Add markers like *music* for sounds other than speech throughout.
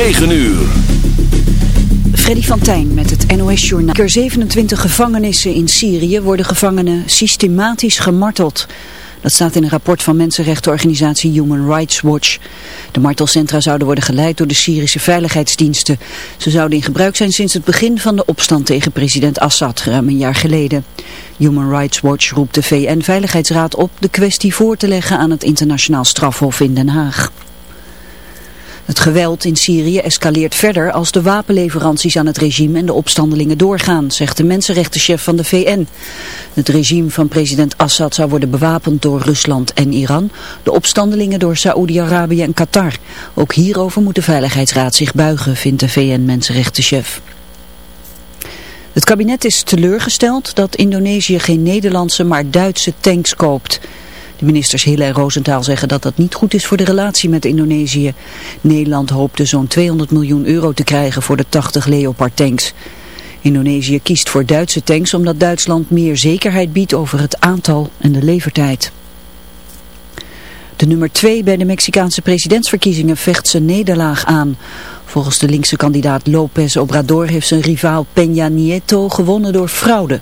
9 uur. Freddy van Tijn met het NOS-journaal. Er 27 gevangenissen in Syrië worden gevangenen systematisch gemarteld. Dat staat in een rapport van mensenrechtenorganisatie Human Rights Watch. De martelcentra zouden worden geleid door de Syrische veiligheidsdiensten. Ze zouden in gebruik zijn sinds het begin van de opstand tegen president Assad, ruim een jaar geleden. Human Rights Watch roept de VN-veiligheidsraad op de kwestie voor te leggen aan het internationaal strafhof in Den Haag. Het geweld in Syrië escaleert verder als de wapenleveranties aan het regime en de opstandelingen doorgaan, zegt de mensenrechtenchef van de VN. Het regime van president Assad zou worden bewapend door Rusland en Iran, de opstandelingen door Saoedi-Arabië en Qatar. Ook hierover moet de Veiligheidsraad zich buigen, vindt de VN-mensenrechtenchef. Het kabinet is teleurgesteld dat Indonesië geen Nederlandse maar Duitse tanks koopt. De ministers Hille en Roosentaal zeggen dat dat niet goed is voor de relatie met Indonesië. Nederland hoopte zo'n 200 miljoen euro te krijgen voor de 80 Leopard tanks. Indonesië kiest voor Duitse tanks omdat Duitsland meer zekerheid biedt over het aantal en de levertijd. De nummer 2 bij de Mexicaanse presidentsverkiezingen vecht zijn nederlaag aan. Volgens de linkse kandidaat López Obrador heeft zijn rivaal Peña Nieto gewonnen door fraude.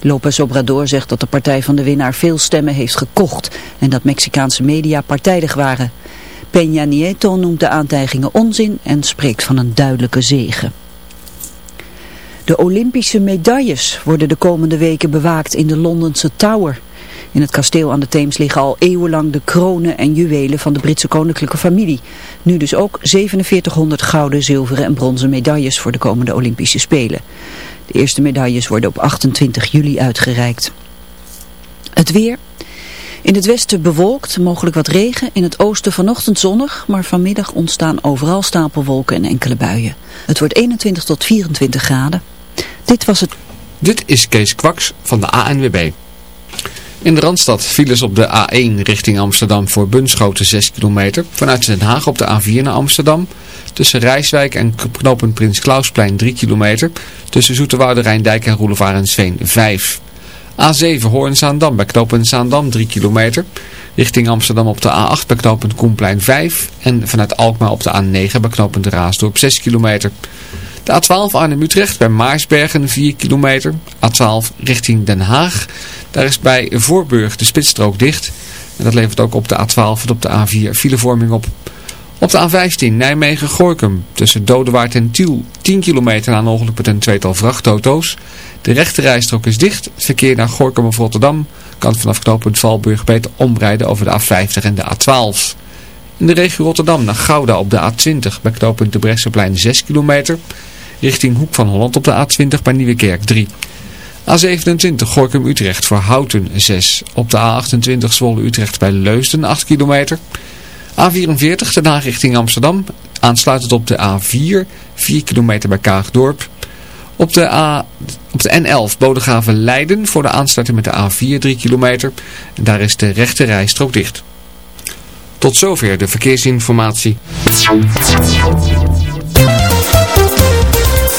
López Obrador zegt dat de partij van de winnaar veel stemmen heeft gekocht en dat Mexicaanse media partijdig waren. Peña Nieto noemt de aantijgingen onzin en spreekt van een duidelijke zege. De Olympische medailles worden de komende weken bewaakt in de Londense Tower. In het kasteel aan de Theems liggen al eeuwenlang de kronen en juwelen van de Britse koninklijke familie. Nu dus ook 4700 gouden, zilveren en bronzen medailles voor de komende Olympische Spelen. De eerste medailles worden op 28 juli uitgereikt. Het weer. In het westen bewolkt, mogelijk wat regen. In het oosten vanochtend zonnig, maar vanmiddag ontstaan overal stapelwolken en enkele buien. Het wordt 21 tot 24 graden. Dit was het. Dit is Kees Kwaks van de ANWB. In de Randstad files op de A1 richting Amsterdam voor Bunschoten 6 kilometer. Vanuit Den Haag op de A4 naar Amsterdam. Tussen Rijswijk en knooppunt Prins Klausplein 3 kilometer. Tussen Zoeterwoude, Rijndijk en Roelevarensveen 5. A7 Hoorn-Zaandam bij knooppunt Zaandam 3 kilometer. Richting Amsterdam op de A8 bij knooppunt Koenplein 5. En vanuit Alkmaar op de A9 bij knooppunt Raasdorp 6 kilometer. De A12 Arnhem-Utrecht bij Maarsbergen 4 kilometer. A12 richting Den Haag. Daar is bij Voorburg de spitsstrook dicht. En dat levert ook op de A12 en op de A4 filevorming op. Op de A15 Nijmegen-Gorkum tussen Dodewaard en Tiel 10 kilometer een ongeluk met een tweetal vrachtauto's. De rechte rijstrook is dicht. Het verkeer naar Gorkum of Rotterdam kan vanaf knooppunt Valburg beter omrijden over de A50 en de A12. In de regio Rotterdam naar Gouda op de A20 bij knooppunt de Bresseplein 6 kilometer. Richting Hoek van Holland op de A20 bij Nieuwekerk 3. A27 Gorkum-Utrecht voor Houten 6. Op de A28 Zwolle-Utrecht bij Leusden 8 kilometer. A44 daarna richting Amsterdam. Aansluitend op de A4 4 kilometer bij Kaagdorp. Op de, A, op de N11 Bodegraven Leiden voor de aansluiting met de A4 3 kilometer. Daar is de rechte rijstrook dicht. Tot zover de verkeersinformatie.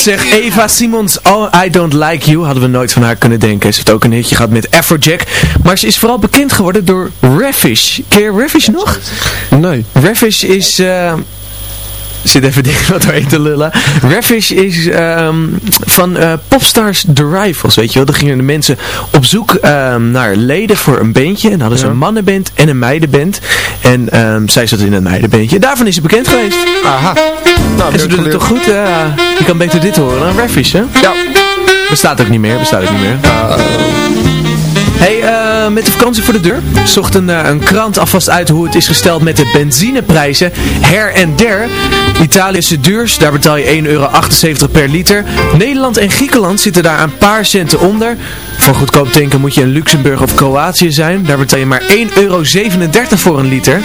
zeg. Eva Simons, oh, I Don't Like You, hadden we nooit van haar kunnen denken. Ze heeft ook een hitje gehad met Afrojack. Maar ze is vooral bekend geworden door Ravish. Ken je Ravish nog? Nee. Ravish is... Ehm, zit even dicht wat we te lullen. Ravish is ehm, van eh, Popstars The Rivals, weet je wel. Daar gingen de mensen op zoek ehm, naar leden voor een bandje. En hadden ze een mannenband en een meidenband. En zij zat in een meidenbandje. Daarvan is ze bekend geweest. Aha. Nou, en ze doen het toch goed? je kan beter dit horen dan Refish, hè? Ja. Bestaat ook niet meer, bestaat ook niet meer. Hey, eh, met de vakantie voor de deur zocht een, eh, een, krant alvast uit hoe het is gesteld met de benzineprijzen her en der. Italië is duurst, daar betaal je 1,78 euro per liter. Nederland en Griekenland zitten daar een paar centen onder. Voor goedkoop tanken moet je in Luxemburg of Kroatië zijn. Daar betaal je maar 1,37 euro voor een liter.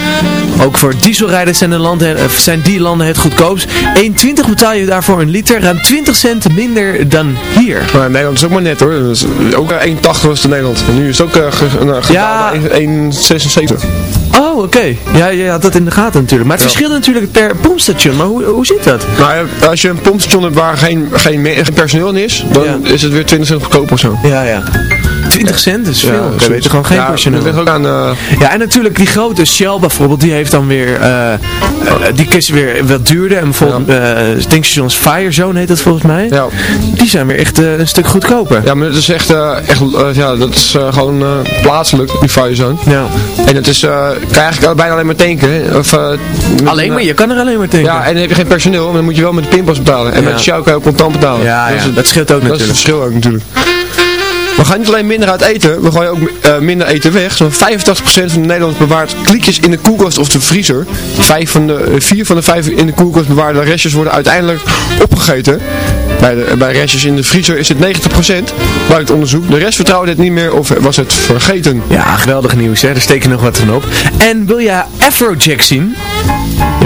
Ook voor dieselrijders zijn, de landen, eh, zijn die landen het goedkoopst. 1,20 betaal je daarvoor een liter, ruim 20 cent minder dan hier. Maar Nederland is ook maar net hoor. Dus ook eh, 1,80 was het in Nederland. En nu is het ook uh, uh, Ja. 1,76. Oh, oké. Ja, je had dat in de gaten natuurlijk. Maar het Ja. verschilt natuurlijk per pompstation. Maar hoe, hoe zit dat? Nou ja, als je een pompstation hebt waar geen, geen, personeel in is, dan Ja. is het weer 20 cent goedkoper of zo. Ja, ja. 20 cent is veel. Ja, weet je gewoon geen ja, personeel. Ligt ook aan... eh, Ja, en natuurlijk die grote Shell bijvoorbeeld, die heeft dan weer, eh, eh, die is weer wat duurder. En bijvoorbeeld, eh tankstations Firezone heet dat volgens mij. ja. Die zijn weer echt een stuk goedkoper. ja, maar dat is echt, eh, echt ja, dat is eh, gewoon eh, plaatselijk, die firezone. Ja. En het is, eh, kan je eigenlijk bijna alleen maar tanken. Of, met- Alleen maar, je kan er alleen maar tanken. Ja, en dan heb je geen personeel, maar dan moet je wel met de pinpas betalen. En Ja. met Shell kan je ook contant betalen. ja, dat, is ja, het, dat scheelt ook dat is het natuurlijk. verschil ook natuurlijk. We gaan niet alleen minder uit eten, we gooien ook eh, minder eten weg. Zo'n 85% van de Nederlanders bewaart kliekjes in de koelkast of de vriezer. Vijf van de, eh, vier van de vijf in de koelkast bewaarde restjes worden uiteindelijk opgegeten. Bij, de, bij restjes in de vriezer is het 90%, blijkt onderzoek. De rest vertrouwde het niet meer of was het vergeten. Ja, geweldig nieuws hè, daar steek je nog wat van op. En wil je Afrojack zien?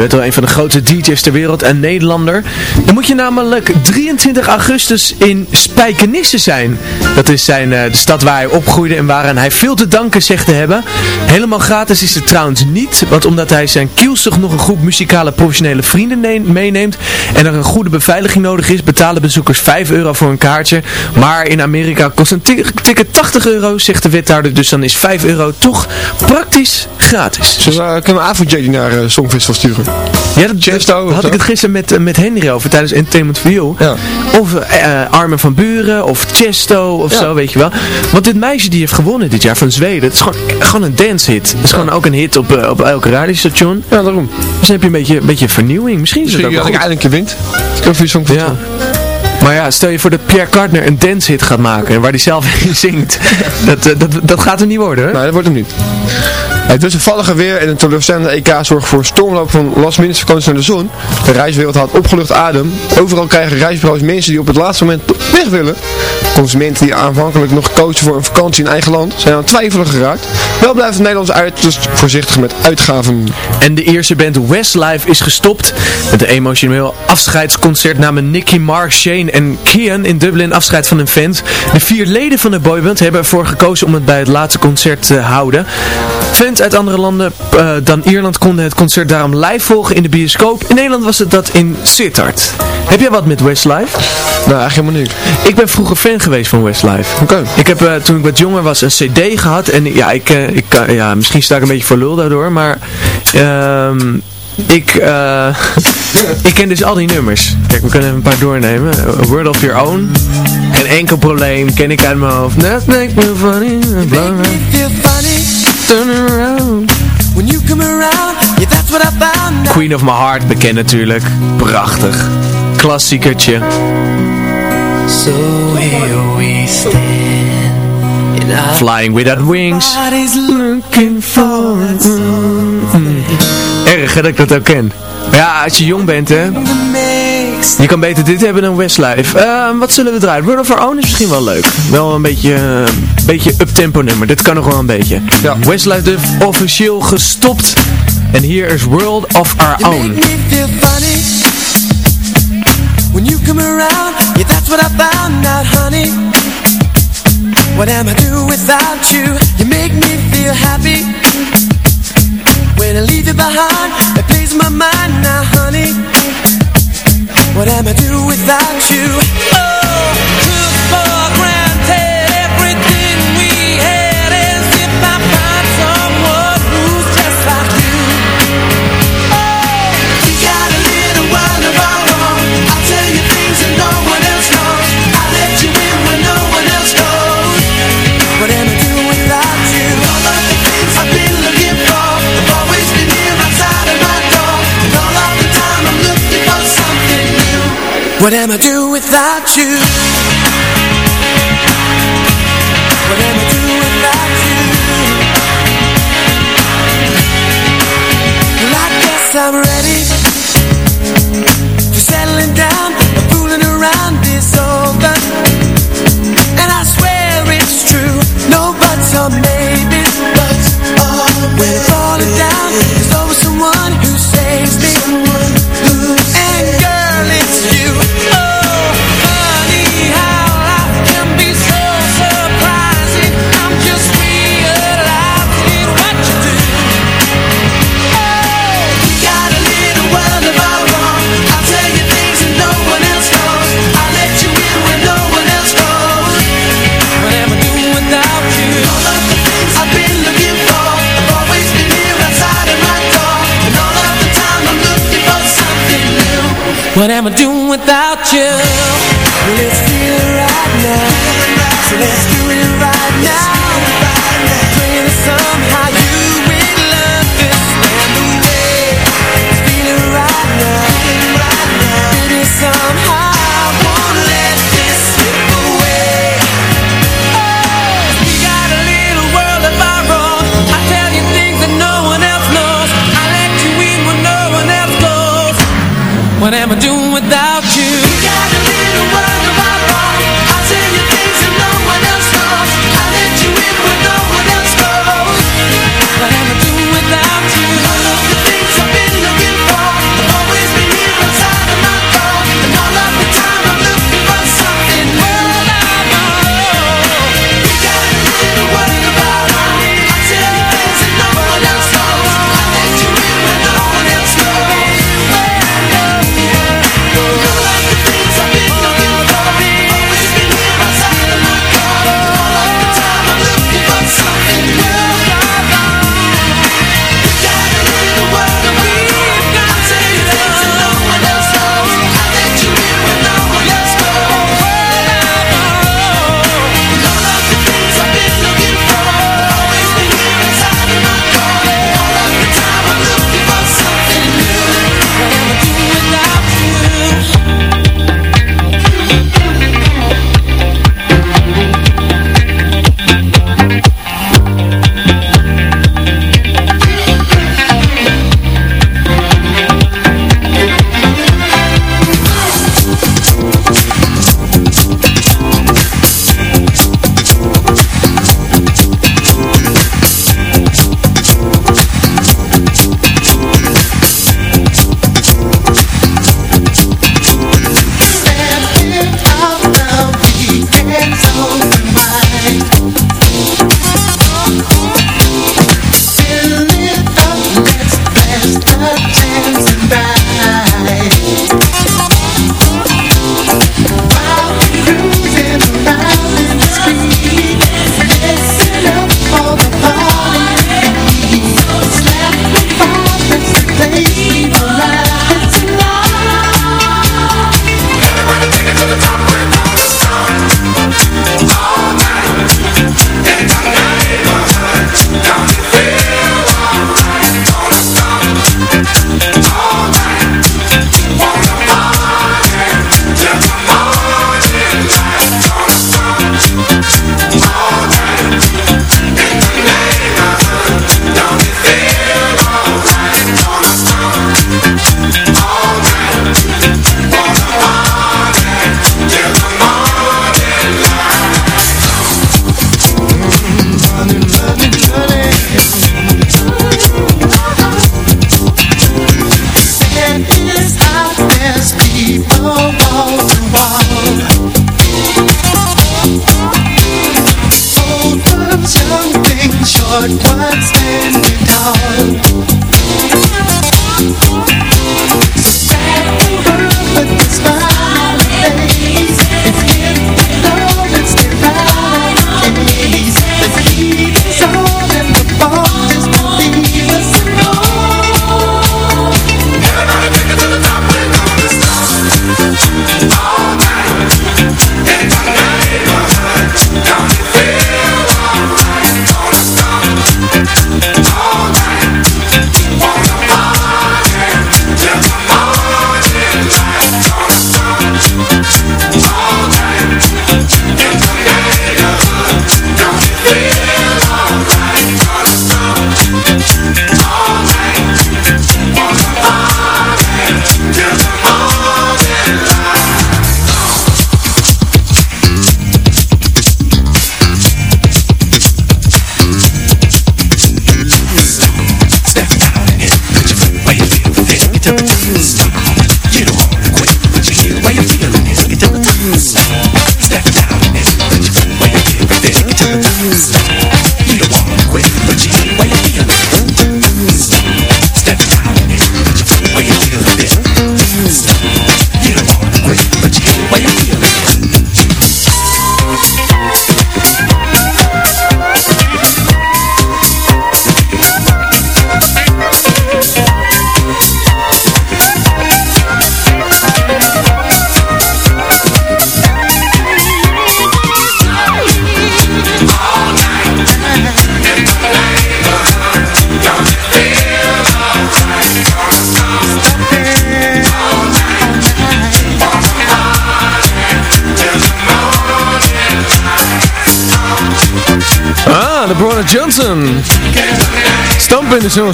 Je wel een van de grootste DJ's ter wereld, een Nederlander. Dan moet je namelijk 23 augustus in Spijkenisse zijn. Dat is zijn, eh, de stad waar hij opgroeide en waaraan hij veel te danken zegt te hebben. Helemaal gratis is het trouwens niet, want omdat hij zijn kielzog nog een groep muzikale professionele vrienden ne- meeneemt en er een goede beveiliging nodig is, betalen bezoekers 5 euro voor een kaartje. Maar in Amerika kost een ti- ticket 80 euro, zegt de wethouder, dus dan is 5 euro toch praktisch gratis. Zullen we, kunnen we Afro-JD naar eh, Songfestival sturen? Ja, dat, had zo? ik het gisteren met, eh, met Henry over tijdens Entertainment for You. Ja. Of eh, Armin van Buren of Chesto of Ja. zo, weet je wel. Want dit meisje die heeft gewonnen dit jaar van Zweden, het is gewoon, gewoon een dance hit. Het is gewoon ook een hit op, op elke radiostation. Ja, daarom. Dus dan heb je een beetje, een beetje vernieuwing. Misschien is het ook dat wel goed. eindelijk een keer wint. Ik heb voor je Songfestival. Ja. Maar ja, stel je voor dat Pierre Carter een dance hit gaat maken waar hij zelf *laughs* in zingt. Dat, dat, dat gaat er niet worden, hè? Nee, dat wordt hem niet. Het wisselvallige weer en een teleurstellende EK zorgen voor stormloop van last minute vakantie naar de zon. De reiswereld had opgelucht adem. Overal krijgen reisbureaus mensen die op het laatste moment weg willen. Consumenten die aanvankelijk nog kozen voor een vakantie in eigen land zijn aan het twijfelen geraakt. Wel blijft de Nederlandse uiterst voorzichtig met uitgaven. En de eerste band Westlife is gestopt. Met een emotioneel afscheidsconcert namen Nicky Mark, Shane en Kian in Dublin afscheid van hun fans. De vier leden van de boyband hebben ervoor gekozen om het bij het laatste concert te houden. Fans uit andere landen eh, dan Ierland konden het concert daarom live volgen in de bioscoop. In Nederland was het dat in Sittard. Heb jij wat met Westlife? Nou, eigenlijk helemaal niet. Ik ben vroeger fan geweest van Westlife. Oké. Ik heb eh, toen ik wat jonger was een cd gehad en ja, ik, eh, ik, ja misschien sta ik een beetje voor lul daardoor, maar ehm, ik, eh, ik ken dus al die nummers. Kijk, we kunnen even een paar doornemen. A Word of Your Own. Geen enkel probleem, ken ik uit mijn hoofd. That makes me funny. Make me feel funny Queen of My Heart, bekend natuurlijk. Prachtig. Klassiekertje. So here we stand. Flying Without Wings. for Mm. Erg hè, dat ik dat ook ken. Maar ja, als je jong bent hè, je kan beter dit hebben dan Westlife. Eh, wat zullen we draaien? World of Our Own is misschien wel leuk. Wel een beetje, eh, beetje up-tempo nummer, dit kan nog wel een beetje. Ja. Westlife dus officieel gestopt. En hier is World of Our You Own. when you come around. Yeah, that's what I found out, honey. What am I do without you? You make me feel happy when I leave you behind. It plays my mind now, honey. What am I do without you? Oh, What am I do without you? What am I do without you? Well, I guess I'm What am I doing without you? Brother Johnson. Stamp in de Show.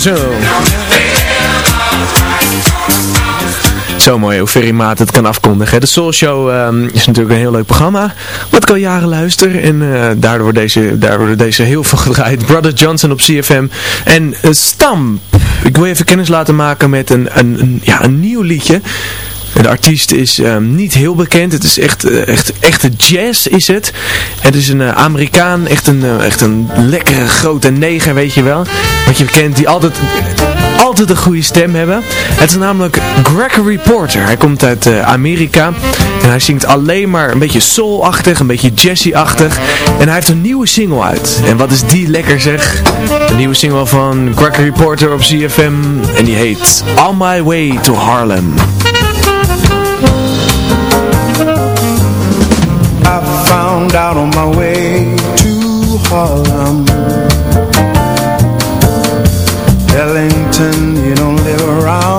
Zo mooi hoe Ferry Maat het kan afkondigen. De Soul Show ehm, is natuurlijk een heel leuk programma. Wat ik al jaren luister. En eh, daardoor, wordt deze, deze heel veel *laughs* gedraaid. Brother Johnson op CFM. En uh, Stamp. Ik wil even kennis laten maken met een, een, ja, een nieuw liedje. De artiest is ehm, niet heel bekend. Het is echt, eh, echt echte jazz is het. Het is een eh, Amerikaan. Echt een, eh, echt een lekkere grote neger, weet je wel. Wat je kent, die altijd, altijd een goede stem hebben. Het is namelijk Gregory Porter. Hij komt uit Amerika. En hij zingt alleen maar een beetje soul-achtig, een beetje jazzy-achtig. En hij heeft een nieuwe single uit. En wat is die lekker zeg. Een nieuwe single van Gregory Porter op CFM. En die heet On My Way to Harlem. I found out on my way to Harlem. Ellington, you don't live around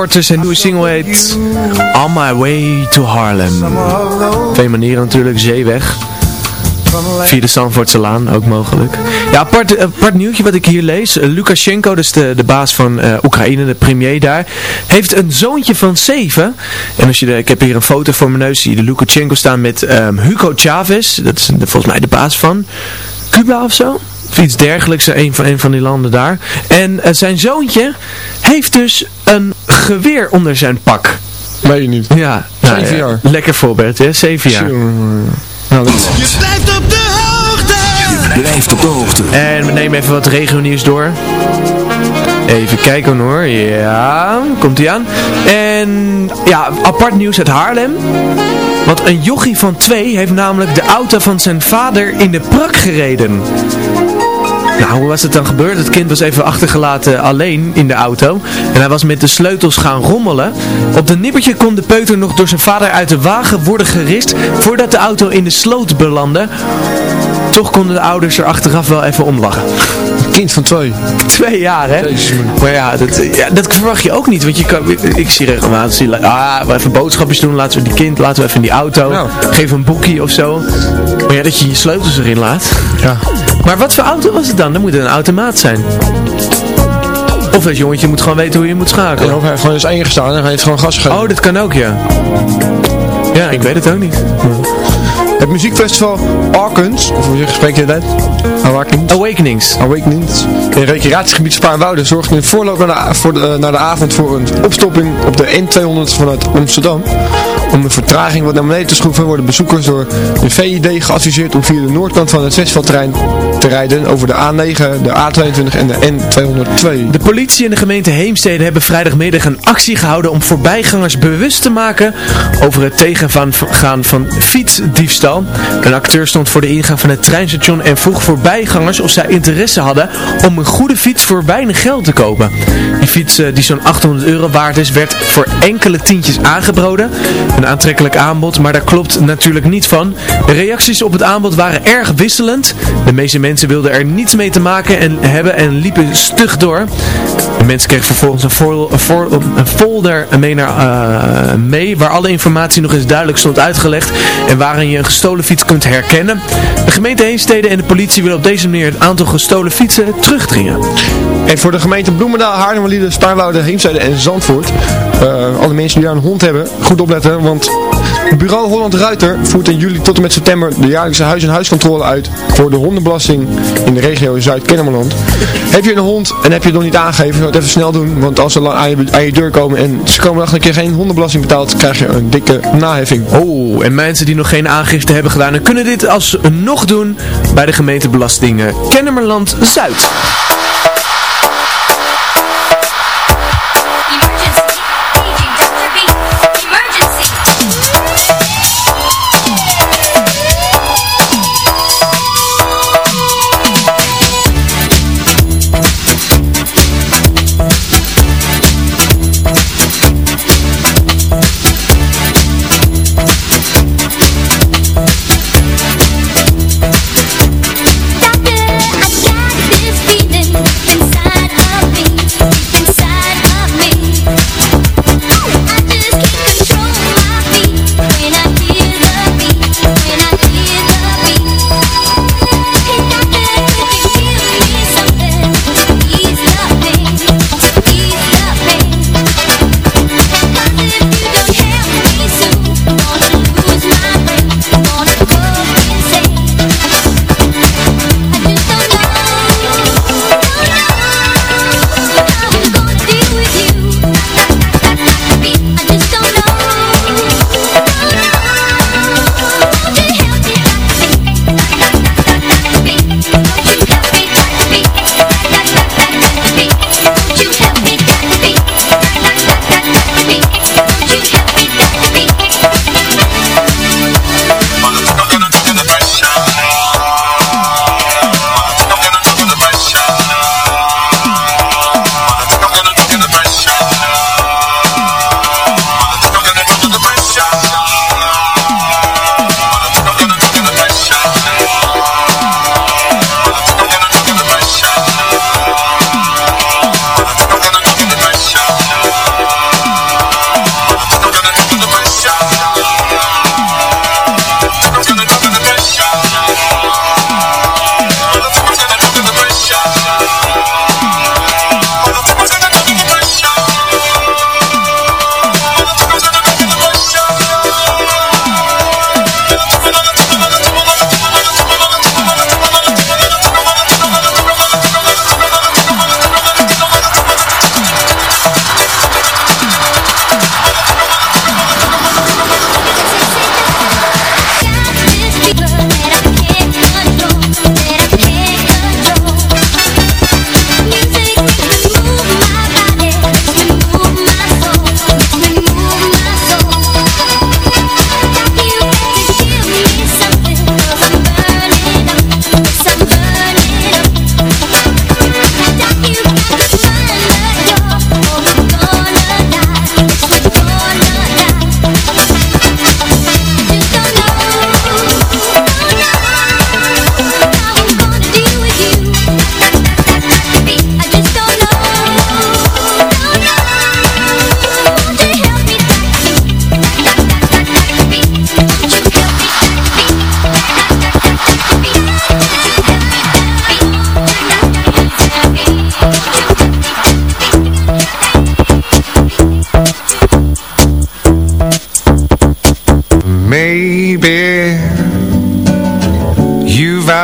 Porter zijn nieuwe single heet On My Way to Harlem. Twee manieren natuurlijk, zeeweg. Via de Zandvoortse Laan, ook mogelijk. Ja, apart, apart nieuwtje wat ik hier lees. Uh, Lukashenko, dus de, de baas van eh, Oekraïne, de premier daar, heeft een zoontje van zeven. En als je ik heb hier een foto voor mijn neus, zie je de Lukashenko staan met ehm, Hugo Chavez. Dat is volgens mij de baas van Cuba of zo. Of iets dergelijks, eh, een van, een van die landen daar. En eh, zijn zoontje heeft dus een geweer onder zijn pak. Weet je niet. Ja, nou, Zeven ja, jaar. Lekker voorbeeld, hè? Zeven jaar. Nou, dat... Je blijft op de hoogte Blijft op de hoogte. En we nemen even wat regionieuws door. Even kijken hoor. Ja, komt hij aan. En ja, apart nieuws uit Haarlem. Want een jochie van twee heeft namelijk de auto van zijn vader in de prak gereden. Nou, hoe was het dan gebeurd? Het kind was even achtergelaten alleen in de auto. En hij was met de sleutels gaan rommelen. Op de nippertje kon de peuter nog door zijn vader uit de wagen worden gerist voordat de auto in de sloot belandde. Toch konden de ouders er achteraf wel even om lachen. Kind van twee. Twee jaar, hè? Maar ja dat, ja, dat verwacht je ook niet. Want je kan, ik zie regelmatig, zie, ah, we even boodschapjes doen. Laten we die kind, laten we even in die auto. Ja. Geef een boekje of zo. Maar ja, dat je je sleutels erin laat. Ja. Maar wat voor auto was het dan? Dan moet het een automaat zijn. Of dat jongetje moet gewoon weten hoe je moet En schakelen. of hij heeft gewoon eens één gestaan en hij heeft gewoon gas gegeven. Oh, dat kan ook, ja. Ja, ik weet het ook niet. Het muziekfestival Arkens, of hoe spreek je dat? Awakens. Awakenings. Awakenings. In recreatiegebied Spaarnwoude zorgde in voorloop naar de, voor de, eh, naar de avond voor een opstopping op de N200 vanuit Amsterdam. Om de vertraging wat naar beneden te schroeven worden bezoekers door de VID geadviseerd om via de noordkant van het festivalterrein te rijden over de A9, de A22 en de N202. De politie en de gemeente Heemstede hebben vrijdagmiddag een actie gehouden om voorbijgangers bewust te maken over het tegengaan van fietsdiefstal. Een acteur stond voor de ingang van het treinstation en vroeg voorbijgangers of zij interesse hadden om een goede fiets voor weinig geld te kopen. Die fiets eh, die zo'n 800 euro waard is, werd voor enkele tientjes aangeboden. Een aantrekkelijk aanbod, maar daar klopt natuurlijk niet van. De reacties op het aanbod waren erg wisselend. De meeste mensen wilden er niets mee te maken en hebben en liepen stug door. De mensen kregen vervolgens een, een, een folder mee, naar, eh, mee waar alle informatie nog eens duidelijk stond uitgelegd en waarin je een gestolen fiets kunt herkennen. De gemeente Heemstede en de politie willen op deze manier het aantal gestolen fietsen terugdringen. En voor de gemeente Bloemendaal, Haarlemmerlieden, Spaarnwoude, Heemstede en Zandvoort. eh, alle mensen die daar een hond hebben, goed opletten. Want bureau Holland Ruiter voert in juli tot en met september de jaarlijkse huis- en huiscontrole uit voor de hondenbelasting in de regio Zuid-Kennemerland. Heb je een hond en heb je het nog niet aangegeven, zou het even snel doen. Want als ze lang aan je, deur komen en ze komen achter een keer geen hondenbelasting betaald, krijg je een dikke naheffing. Oh, en mensen die nog geen aangifte hebben gedaan, kunnen dit alsnog doen bij de gemeentebelasting Kennemerland Zuid.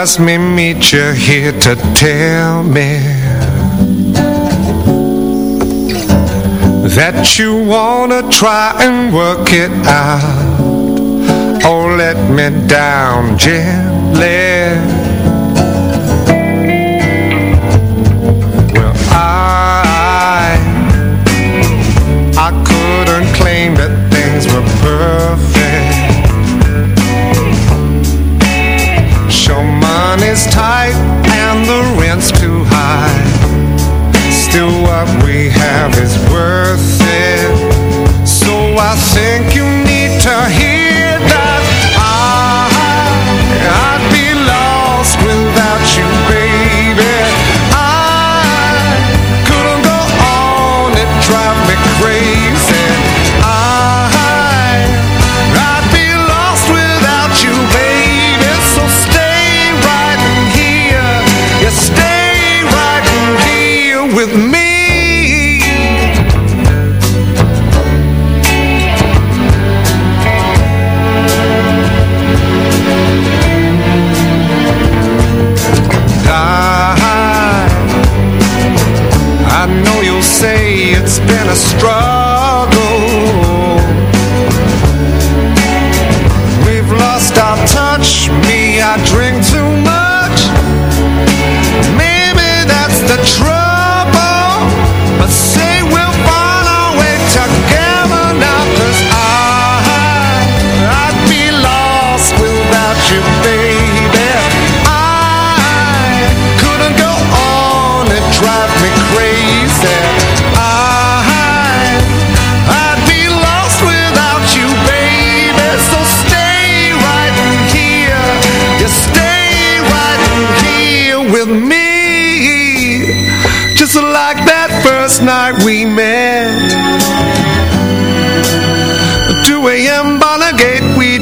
must me meet you here to tell me That you wanna try and work it out. Oh, let me down gently.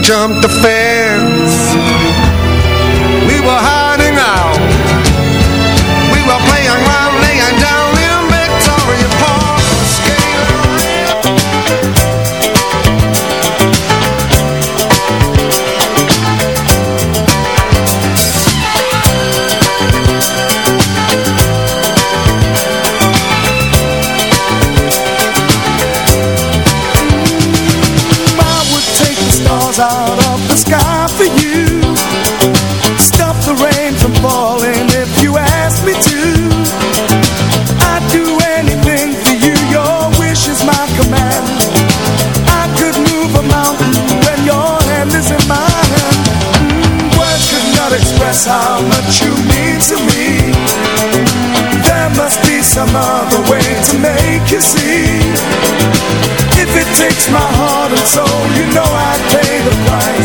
jumped the fence. We were high. You see. If it takes my heart and soul You know I'd pay the price.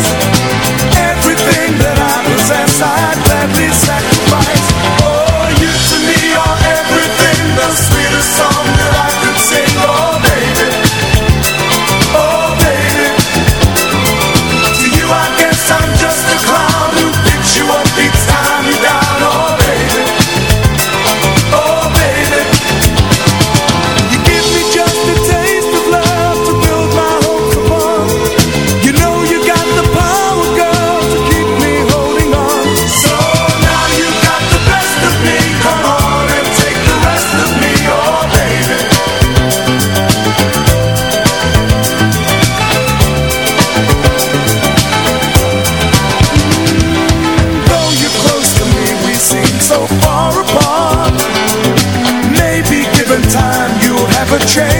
change.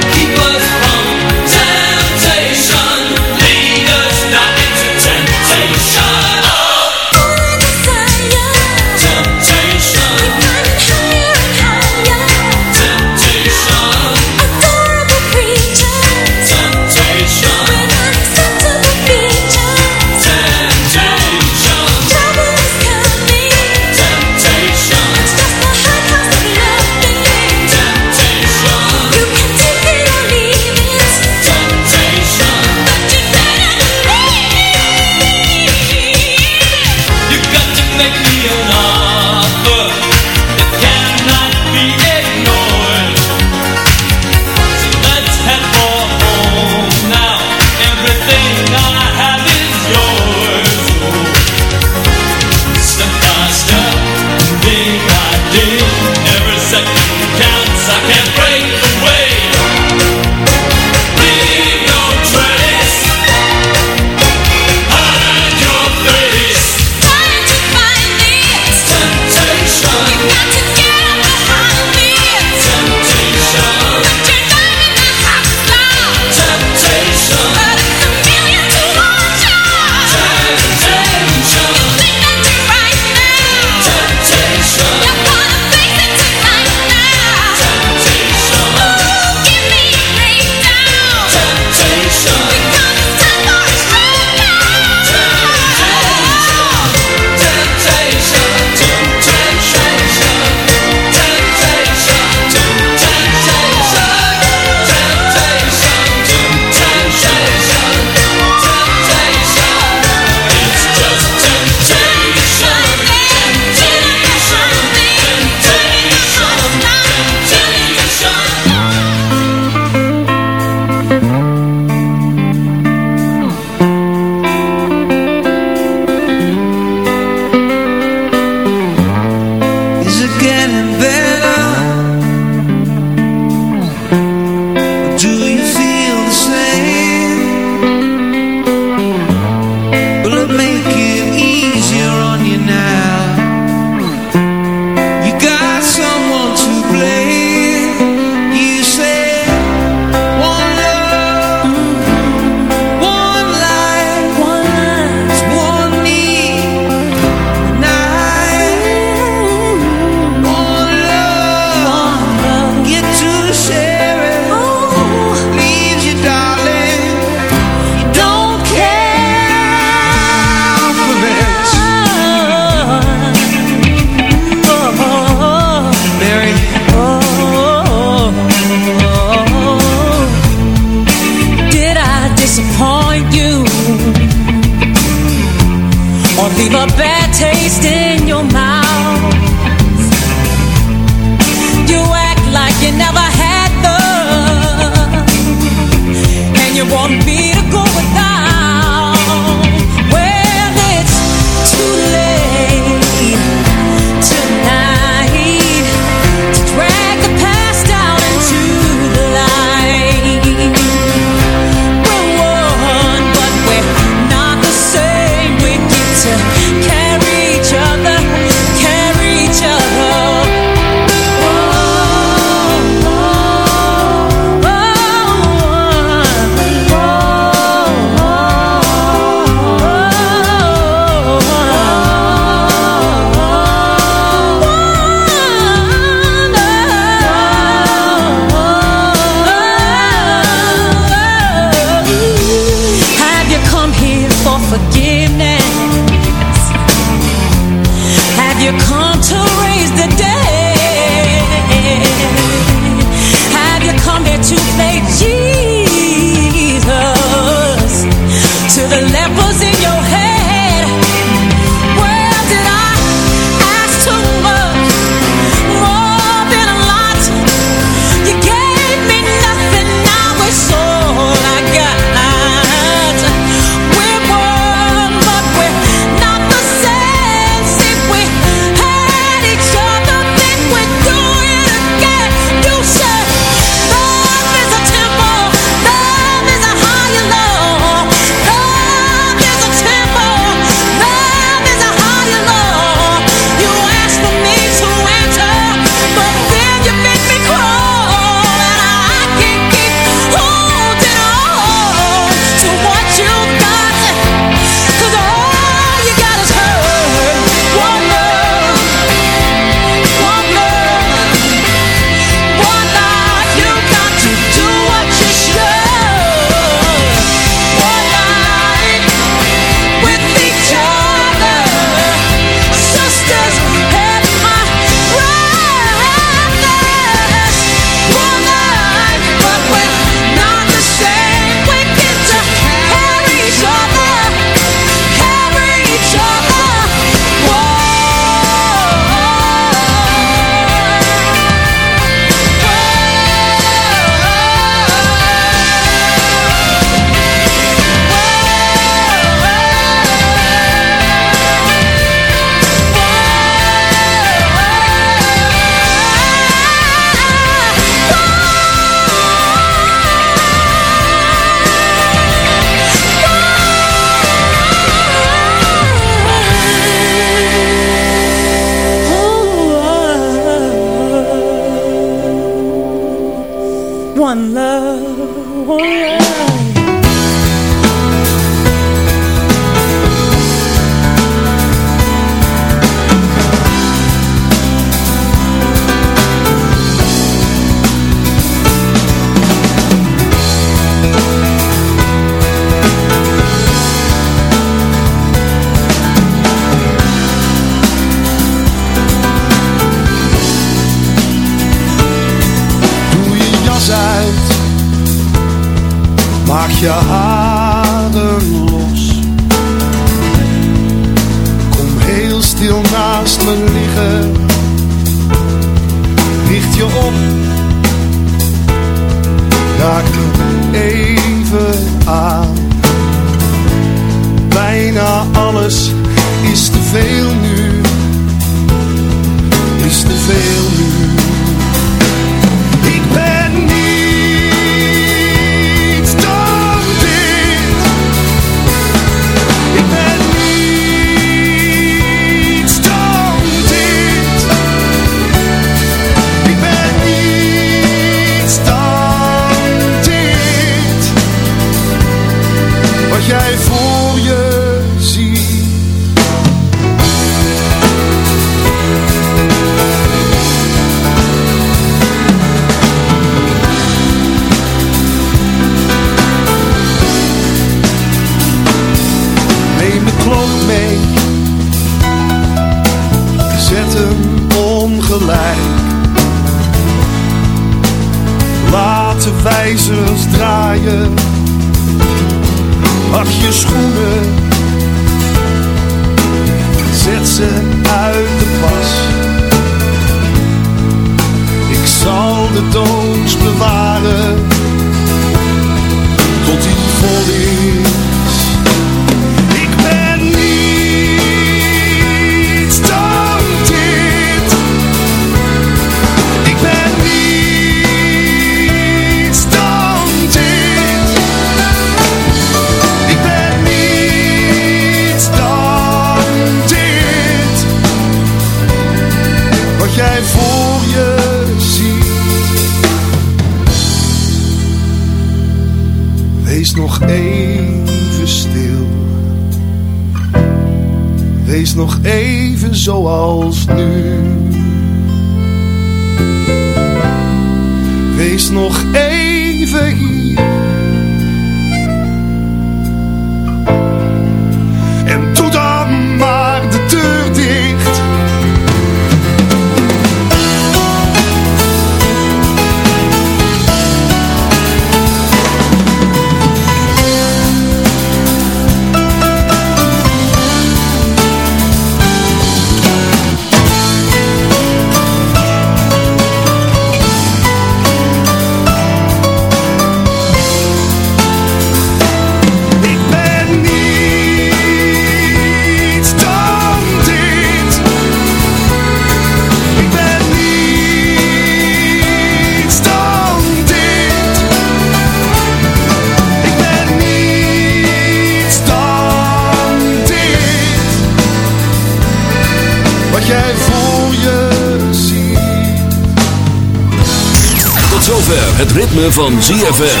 Van ZFM.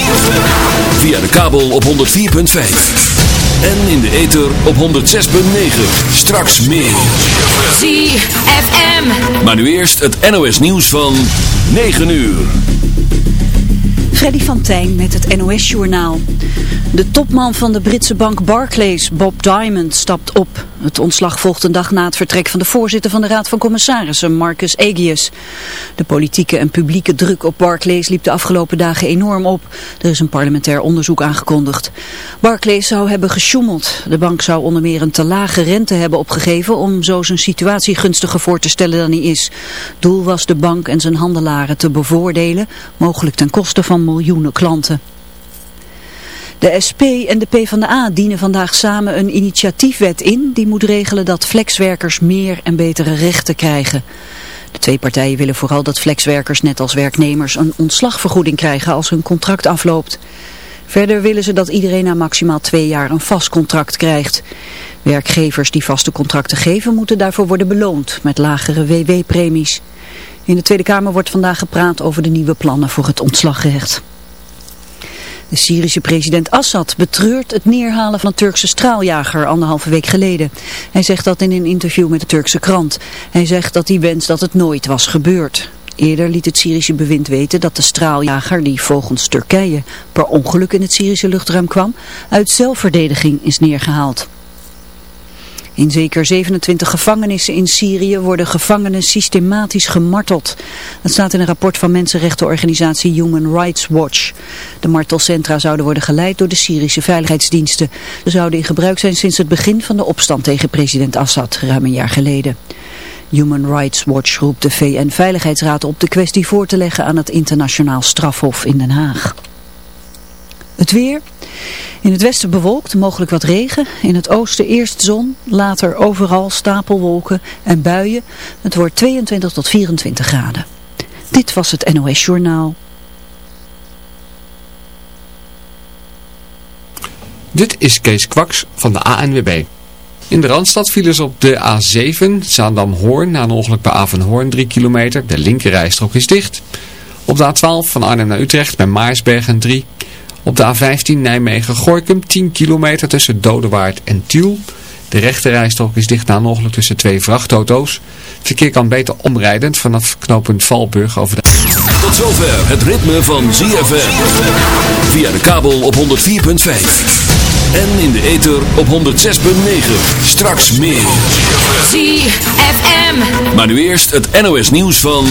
Via de kabel op 104.5. En in de ether op 106.9. Straks meer. ZFM. Maar nu eerst het NOS nieuws van 9 uur. Freddy van Tijn met het NOS-journaal. De topman van de Britse bank Barclays, Bob Diamond, stapt op. Het ontslag volgt een dag na het vertrek van de voorzitter van de Raad van Commissarissen, Marcus Aegius. De politieke en publieke druk op Barclays liep de afgelopen dagen enorm op. Er is een parlementair onderzoek aangekondigd. Barclays zou hebben gesjoemeld. De bank zou onder meer een te lage rente hebben opgegeven om zo zijn situatie gunstiger voor te stellen dan hij is. Doel was de bank en zijn handelaren te bevoordelen, mogelijk ten koste van miljoenen klanten. De SP en de PvdA dienen vandaag samen een initiatiefwet in die moet regelen dat flexwerkers meer en betere rechten krijgen. De twee partijen willen vooral dat flexwerkers net als werknemers een ontslagvergoeding krijgen als hun contract afloopt. Verder willen ze dat iedereen na maximaal twee jaar een vast contract krijgt. Werkgevers die vaste contracten geven moeten daarvoor worden beloond met lagere WW-premies. In de Tweede Kamer wordt vandaag gepraat over de nieuwe plannen voor het ontslagrecht. De Syrische president Assad betreurt het neerhalen van een Turkse straaljager anderhalve week geleden. Hij zegt dat in een interview met de Turkse krant. Hij zegt dat hij wenst dat het nooit was gebeurd. Eerder liet het Syrische bewind weten dat de straaljager die volgens Turkije per ongeluk in het Syrische luchtruim kwam, uit zelfverdediging is neergehaald. In zeker 27 gevangenissen in Syrië worden gevangenen systematisch gemarteld. Dat staat in een rapport van mensenrechtenorganisatie Human Rights Watch. De martelcentra zouden worden geleid door de Syrische veiligheidsdiensten. Ze zouden in gebruik zijn sinds het begin van de opstand tegen president Assad, ruim een jaar geleden. Human Rights Watch roept de VN-veiligheidsraad op de kwestie voor te leggen aan het internationaal strafhof in Den Haag. Het weer. In het westen bewolkt, mogelijk wat regen. In het oosten eerst zon, later overal stapelwolken en buien. Het wordt 22 tot 24 graden. Dit was het NOS Journaal. Dit is Kees Kwaks van de ANWB. In de Randstad vielen ze op de A7 Zaandam-Hoorn na een ongeluk bij Avenhoorn 3 kilometer. De linkerrijstrook is dicht. Op de A12 van Arnhem naar Utrecht bij Maarsbergen 3 op de A15 Nijmegen-Gorkum 10 kilometer tussen Dodewaard en Tiel. De rechterrijstrook is dicht na een ongeluk tussen twee vrachtauto's. Het verkeer kan beter omrijdend vanaf knooppunt Valburg over de... Tot zover het ritme van ZFM. Via de kabel op 104.5. En in de ether op 106.9. Straks meer. ZFM. Maar nu eerst het NOS nieuws van...